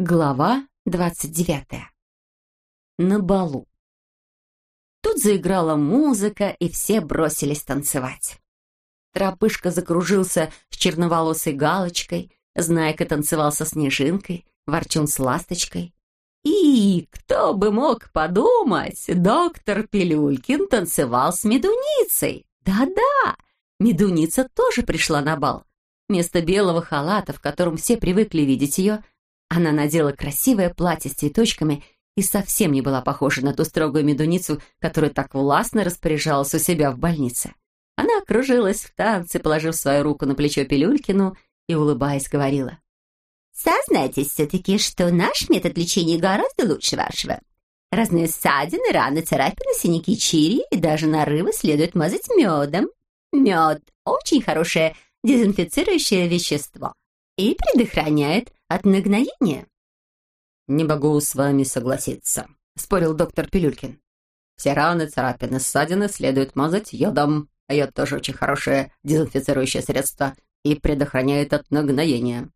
Глава двадцать девятая. На балу. Тут заиграла музыка, и все бросились танцевать. Тропышка закружился с черноволосой галочкой, Знайка танцевал со снежинкой, Ворчун с ласточкой. И, кто бы мог подумать, доктор Пилюлькин танцевал с медуницей. Да-да, медуница тоже пришла на бал. Вместо белого халата, в котором все привыкли видеть ее, она надела красивое платье с цветочками и совсем не была похожа на ту строгую медуницу, которая так властно распоряжалась у себя в больнице. Она окружилась в танце, положив свою руку на плечо Пилюлькину и, улыбаясь, говорила. «Сознайтесь все-таки, что наш метод лечения гораздо лучше вашего. Разные ссадины, раны, царапины, синяки, чири и даже нарывы следует мазать медом. Мед – очень хорошее дезинфицирующее вещество и предохраняет от нагноения. «Не могу с вами согласиться», — спорил доктор Пилюлькин. «Все раны, царапины, ссадины следует мазать йодом, а йод тоже очень хорошее дезинфицирующее средство и предохраняет от нагноения».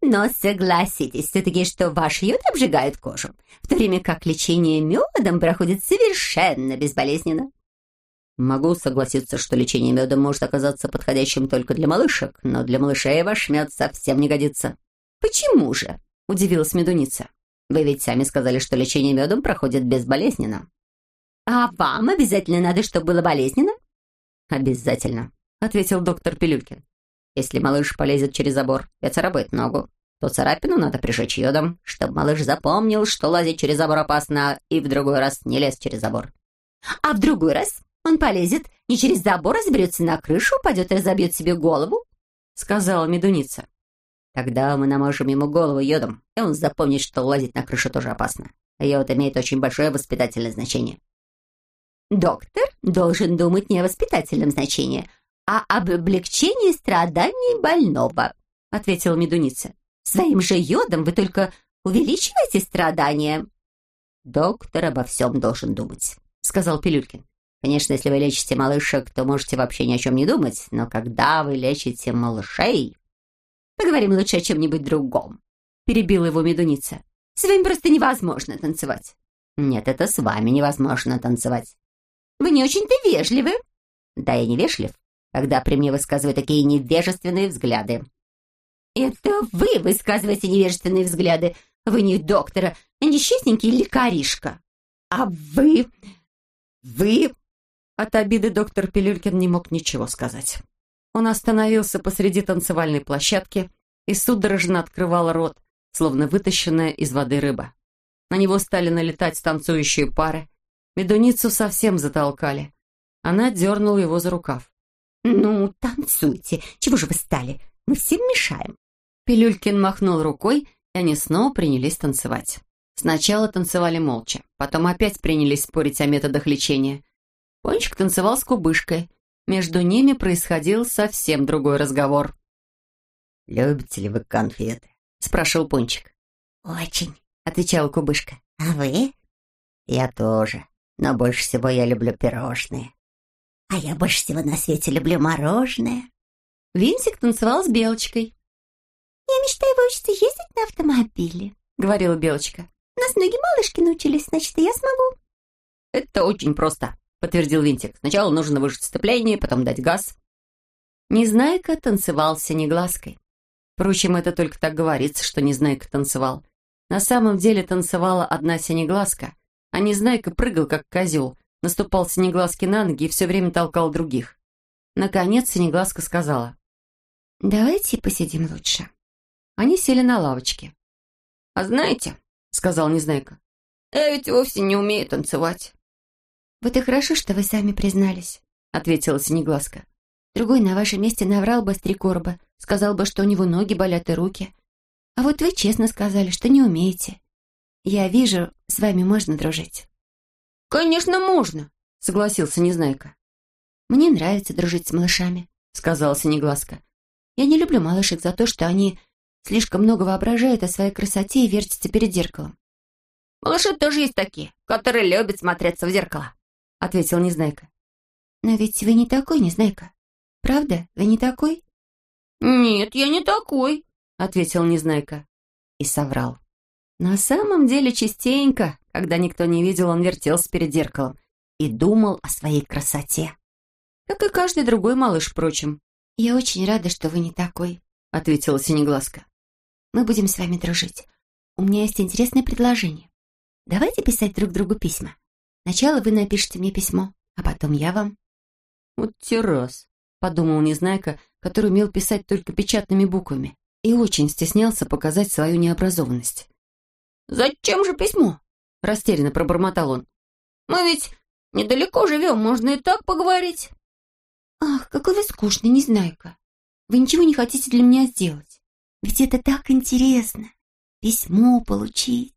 Но согласитесь все-таки, что ваш йод обжигает кожу, в то время как лечение медом проходит совершенно безболезненно. Могу согласиться, что лечение медом может оказаться подходящим только для малышек, но для малышей ваш мед совсем не годится. «Почему же?» – удивилась медуница. «Вы ведь сами сказали, что лечение медом проходит безболезненно». «А вам обязательно надо, чтобы было болезненно?» «Обязательно», – ответил доктор Пилюлькин. «Если малыш полезет через забор и царапает ногу, то царапину надо прижечь йодом, чтобы малыш запомнил, что лазить через забор опасно, и в другой раз не лезть через забор». «А в другой раз он полезет не через забор, а заберется на крышу, упадет и разобьет себе голову?» — сказала медуница. Тогда мы наможем ему голову йодом, и он запомнит, что лазить на крышу тоже опасно. Йод имеет очень большое воспитательное значение. Доктор должен думать не о воспитательном значении, а об облегчении страданий больного, ответила медуница. Своим же йодом вы только увеличиваете страдания. Доктор обо всем должен думать, сказал Пилюлькин. Конечно, если вы лечите малышек, то можете вообще ни о чем не думать, но когда вы лечите малышей, Поговорим лучше о чем-нибудь другом», — перебила его медуница. «С вами просто невозможно танцевать». «Нет, это с вами невозможно танцевать». «Вы не очень-то вежливы». «Да, я не вежлив, когда при мне высказывают такие невежественные взгляды». «Это вы высказываете невежественные взгляды. Вы не доктора, а несчастненький лекаришка. А вы... вы...» От обиды доктор Пилюлькин не мог ничего сказать. Он остановился посреди танцевальной площадки и судорожно открывал рот, словно вытащенная из воды рыба. На него стали налетать танцующие пары. Медуницу совсем затолкали. Она дернула его за рукав. «Ну, танцуйте. Чего же вы стали? Мы всем мешаем». Пилюлькин махнул рукой, и они снова принялись танцевать. Сначала танцевали молча, потом опять принялись спорить о методах лечения. Пончик танцевал с кубышкой, между ними происходил совсем другой разговор. «Любите ли вы конфеты?» — спрашивал Пончик. «Очень», — отвечала Кубышка. «А вы?» «Я тоже, но больше всего я люблю пирожные». «А я больше всего на свете люблю мороженое». Винтик танцевал с Белочкой. «Я мечтаю выучиться ездить на автомобиле», — говорила Белочка. «Нас многие малышки научились, значит, и я смогу». «Это очень просто», — подтвердил Винтик. «Сначала нужно выжать сцепление, потом дать газ». Незнайка танцевал синеглазкой. Впрочем, это только так говорится, что Незнайка танцевал. На самом деле танцевала одна синеглазка, а Незнайка прыгал, как козел, наступал синеглазки на ноги и все время толкал других. Наконец синеглазка сказала. «Давайте посидим лучше». Они сели на лавочке. «А знаете, — сказал Незнайка, — я ведь вовсе не умею танцевать». «Вот и хорошо, что вы сами признались», — ответила Синеглазка. «Другой на вашем месте наврал бы с три короба, сказал бы, что у него ноги болят и руки. А вот вы честно сказали, что не умеете. Я вижу, с вами можно дружить». «Конечно, можно», — согласился Незнайка. «Мне нравится дружить с малышами», — сказала Синеглазка. «Я не люблю малышек за то, что они слишком много воображают о своей красоте и вертятся перед зеркалом». «Малыши тоже есть такие, которые любят смотреться в зеркало», — ответил Незнайка. «Но ведь вы не такой, Незнайка. Правда, вы не такой?» «Нет, я не такой», — ответил Незнайка. И соврал. На самом деле частенько, когда никто не видел, он вертелся перед зеркалом и думал о своей красоте. Как и каждый другой малыш, впрочем. «Я очень рада, что вы не такой», — ответила Синеглазка. «Мы будем с вами дружить. У меня есть интересное предложение. Давайте писать друг другу письма. Сначала вы напишите мне письмо, а потом я вам». «Вот террас», — подумал Незнайка, который умел писать только печатными буквами и очень стеснялся показать свою необразованность. «Зачем же письмо?» — растерянно пробормотал он. «Мы ведь недалеко живем, можно и так поговорить». «Ах, какой вы скучный, Незнайка. Вы ничего не хотите для меня сделать. Ведь это так интересно. Письмо получить».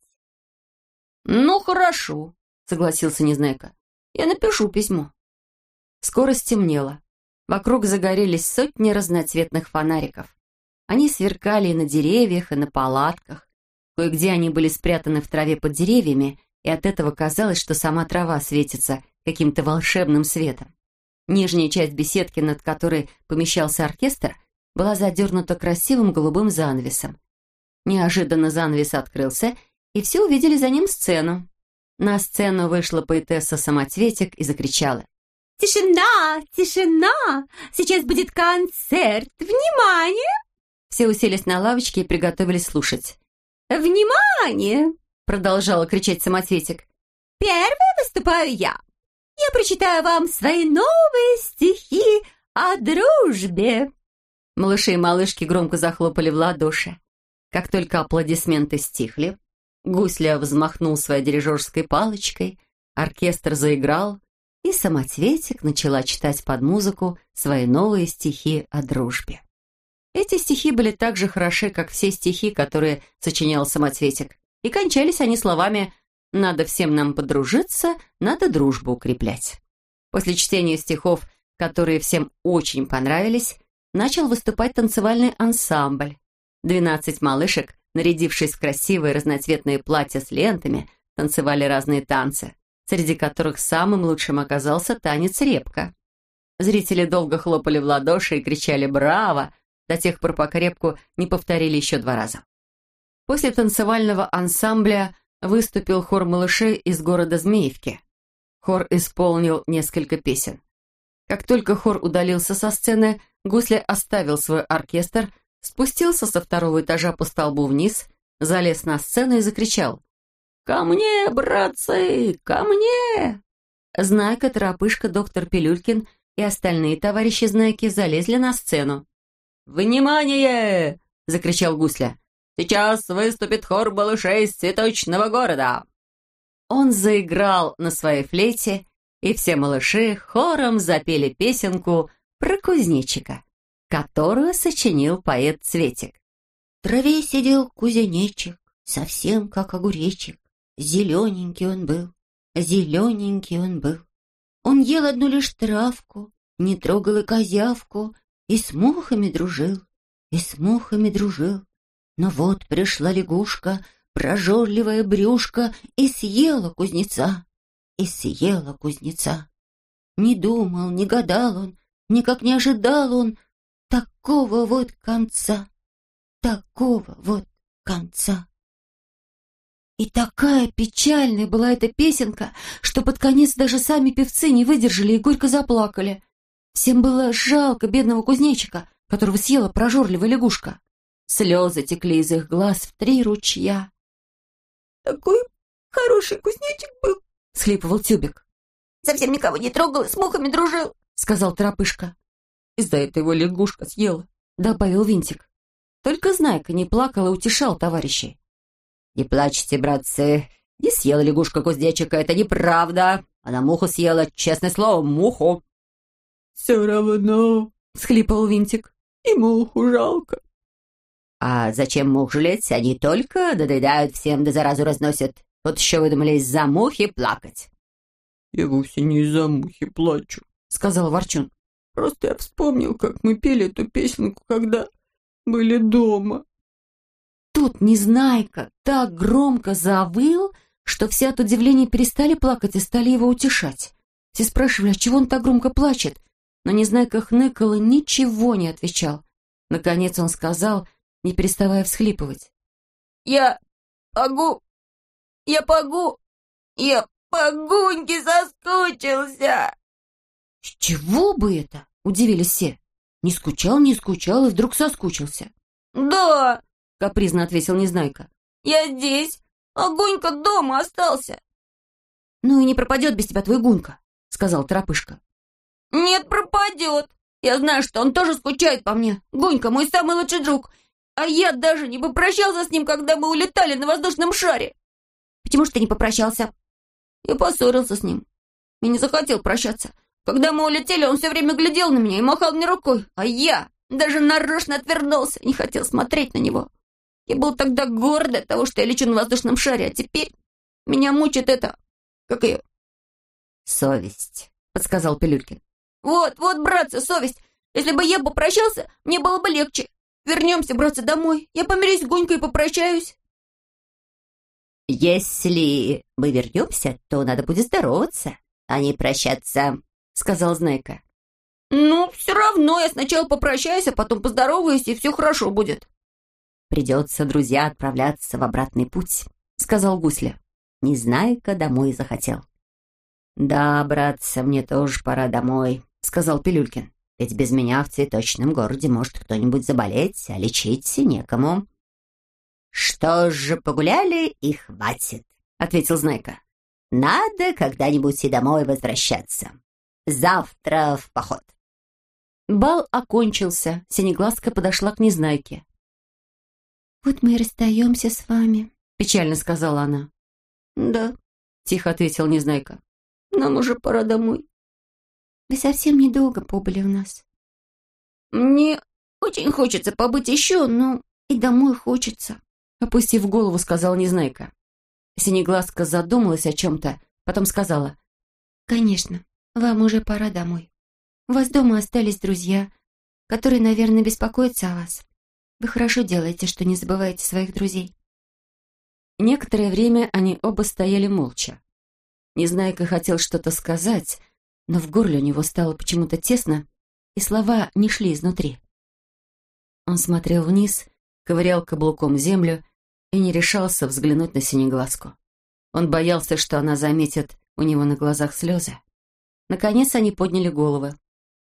«Ну, хорошо», — согласился Незнайка. «Я напишу письмо». Скоро стемнело. Вокруг загорелись сотни разноцветных фонариков. Они сверкали и на деревьях, и на палатках. Кое-где они были спрятаны в траве под деревьями, и от этого казалось, что сама трава светится каким-то волшебным светом. Нижняя часть беседки, над которой помещался оркестр, была задернута красивым голубым занавесом. Неожиданно занавес открылся, и все увидели за ним сцену. На сцену вышла поэтесса Самоцветик и закричала. «Тишина! Тишина! Сейчас будет концерт! Внимание!» Все уселись на лавочке и приготовились слушать. «Внимание!» — продолжала кричать Самоцветик. «Первая выступаю я. Я прочитаю вам свои новые стихи о дружбе». Малыши и малышки громко захлопали в ладоши. Как только аплодисменты стихли, Гусля взмахнул своей дирижерской палочкой, оркестр заиграл, и Самоцветик начала читать под музыку свои новые стихи о дружбе. Эти стихи были так же хороши, как все стихи, которые сочинял самоцветик. И кончались они словами «надо всем нам подружиться, надо дружбу укреплять». После чтения стихов, которые всем очень понравились, начал выступать танцевальный ансамбль. Двенадцать малышек, нарядившись в красивые разноцветные платья с лентами, танцевали разные танцы, среди которых самым лучшим оказался танец репка. Зрители долго хлопали в ладоши и кричали «Браво!», до тех пор, пока репку не повторили еще два раза. После танцевального ансамбля выступил хор малышей из города Змеевки. Хор исполнил несколько песен. Как только хор удалился со сцены, Гусля оставил свой оркестр, спустился со второго этажа по столбу вниз, залез на сцену и закричал «Ко мне, братцы, ко мне!» Знайка, Торопышка, доктор Пилюлькин и остальные товарищи Знайки залезли на сцену. «Внимание!» — закричал Гусля. «Сейчас выступит хор балышей из цветочного города!» Он заиграл на своей флейте, и все малыши хором запели песенку про кузнечика, которую сочинил поэт Цветик. В траве сидел кузнечик, совсем как огуречек. Зелененький он был, зелененький он был. Он ел одну лишь травку, не трогал и козявку, и с мухами дружил, и с мухами дружил. Но вот пришла лягушка, прожорливая брюшка, и съела кузнеца, и съела кузнеца. Не думал, не гадал он, никак не ожидал он такого вот конца, такого вот конца. И такая печальная была эта песенка, что под конец даже сами певцы не выдержали и горько заплакали. Всем было жалко бедного кузнечика, которого съела прожорливая лягушка. Слезы текли из их глаз в три ручья. «Такой хороший кузнечик был», — схлипывал Тюбик. «Совсем никого не трогал, с мухами дружил», — сказал «Из-за этого его лягушка съела», — добавил Винтик. Только Знайка не плакал и утешал товарищей. «Не плачьте, братцы, не съела лягушка кузнечика, это неправда. Она муху съела, честное слово, муху». «Все равно», — схлипал Винтик, — «и муху жалко». «А зачем мух жалеть? Они только надоедают всем, да заразу разносят. Вот еще выдумали из-за мухи плакать». «Я вовсе не из-за мухи плачу», — сказал Ворчун. «Просто я вспомнил, как мы пели эту песенку, когда были дома». Тут Незнайка так громко завыл, что все от удивления перестали плакать и стали его утешать. Все спрашивали, а чего он так громко плачет, но Незнайка хныкал и ничего не отвечал. Наконец он сказал, не переставая всхлипывать. «Я погу, я погу, я по Гуньке соскучился!» «С чего бы это?» — удивились все. Не скучал, не скучал и вдруг соскучился. «Да!» — капризно ответил Незнайка. «Я здесь, а Гунька дома остался!» «Ну и не пропадет без тебя твой Гунька», — сказал Торопышка. «Нет, пропадет. Я знаю, что он тоже скучает по мне. Гунька мой самый лучший друг. А я даже не попрощался с ним, когда мы улетали на воздушном шаре». «Почему же ты не попрощался?» Я поссорился с ним и не захотел прощаться. Когда мы улетели, он все время глядел на меня и махал мне рукой, а я даже нарочно отвернулся, не хотел смотреть на него. Я был тогда горд от того, что я лечу на воздушном шаре, а теперь меня мучает это... Как ее? «Совесть», — подсказал Пилюлькин. «Вот, вот, братцы, совесть. Если бы я попрощался, мне было бы легче. Вернемся, братцы, домой. Я помирюсь с Гонькой и попрощаюсь». «Если мы вернемся, то надо будет здороваться, а не прощаться», — сказал Знайка. «Ну, все равно я сначала попрощаюсь, а потом поздороваюсь, и все хорошо будет». «Придется, друзья, отправляться в обратный путь», — сказал Гусля. Незнайка домой захотел. «Да, братцы, мне тоже пора домой», — сказал Пилюлькин. «Ведь без меня в цветочном городе может кто-нибудь заболеть, а лечить некому». «Что же, погуляли и хватит», — ответил Знайка. «Надо когда-нибудь и домой возвращаться. Завтра в поход». Бал окончился. Синеглазка подошла к Незнайке. «Вот мы и расстаемся с вами», — печально сказала она. «Да», — тихо ответил Незнайка. «Нам уже пора домой». «Вы совсем недолго побыли у нас». «Мне очень хочется побыть еще, но и домой хочется», — опустив голову, сказал Незнайка. Синеглазка задумалась о чем-то, потом сказала. «Конечно, вам уже пора домой. У вас дома остались друзья, которые, наверное, беспокоятся о вас. Вы хорошо делаете, что не забываете своих друзей». Некоторое время они оба стояли молча. Незнайка хотел что-то сказать, но в горле у него стало почему-то тесно, и слова не шли изнутри. Он смотрел вниз, ковырял каблуком землю и не решался взглянуть на синеглазку. Он боялся, что она заметит у него на глазах слезы. Наконец они подняли головы.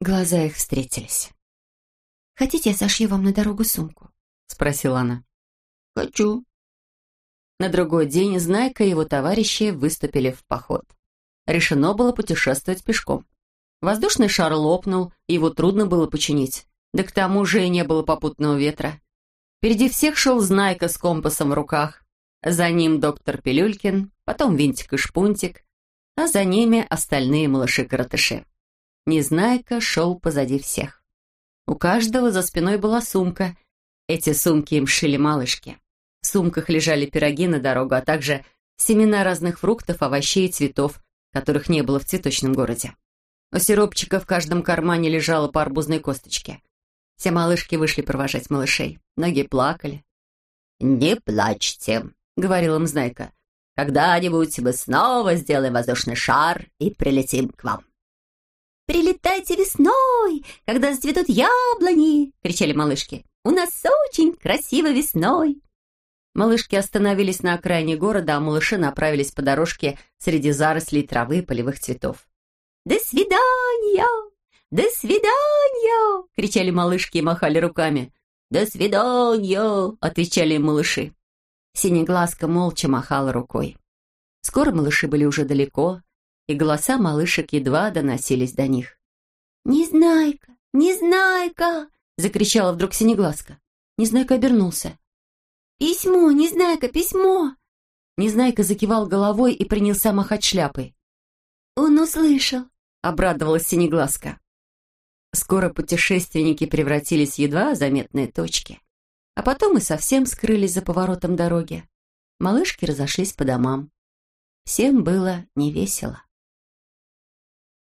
Глаза их встретились. «Хотите, я сошью вам на дорогу сумку?» — спросила она. «Хочу». На другой день Знайка и его товарищи выступили в поход. Решено было путешествовать пешком. Воздушный шар лопнул, его трудно было починить. Да к тому же и не было попутного ветра. Впереди всех шел Знайка с компасом в руках. За ним доктор Пилюлькин, потом Винтик и Шпунтик, а за ними остальные малыши-коротыши. Незнайка шел позади всех. У каждого за спиной была сумка. Эти сумки им шили малышки. В сумках лежали пироги на дорогу, а также семена разных фруктов, овощей и цветов, которых не было в цветочном городе. У сиропчика в каждом кармане лежала по арбузной косточке. Все малышки вышли провожать малышей. Многие плакали. «Не плачьте», — говорил им Знайка. «Когда-нибудь мы снова сделаем воздушный шар и прилетим к вам». «Прилетайте весной, когда зацветут яблони!» — кричали малышки. «У нас очень красиво весной!» Малышки остановились на окраине города, а малыши направились по дорожке среди зарослей травы и полевых цветов. «До свидания! До свидания!» — кричали малышки и махали руками. «До свидания!» — отвечали им малыши. Синеглазка молча махала рукой. Скоро малыши были уже далеко, и голоса малышек едва доносились до них. «Незнайка! Незнайка!» — закричала вдруг Синеглазка. Незнайка обернулся. «Письмо! Незнайка, письмо!» Незнайка закивал головой и принялся махать шляпой. «Он услышал!» — обрадовалась Синеглазка. Скоро путешественники превратились в едва заметные точки, а потом и совсем скрылись за поворотом дороги. Малышки разошлись по домам. Всем было невесело.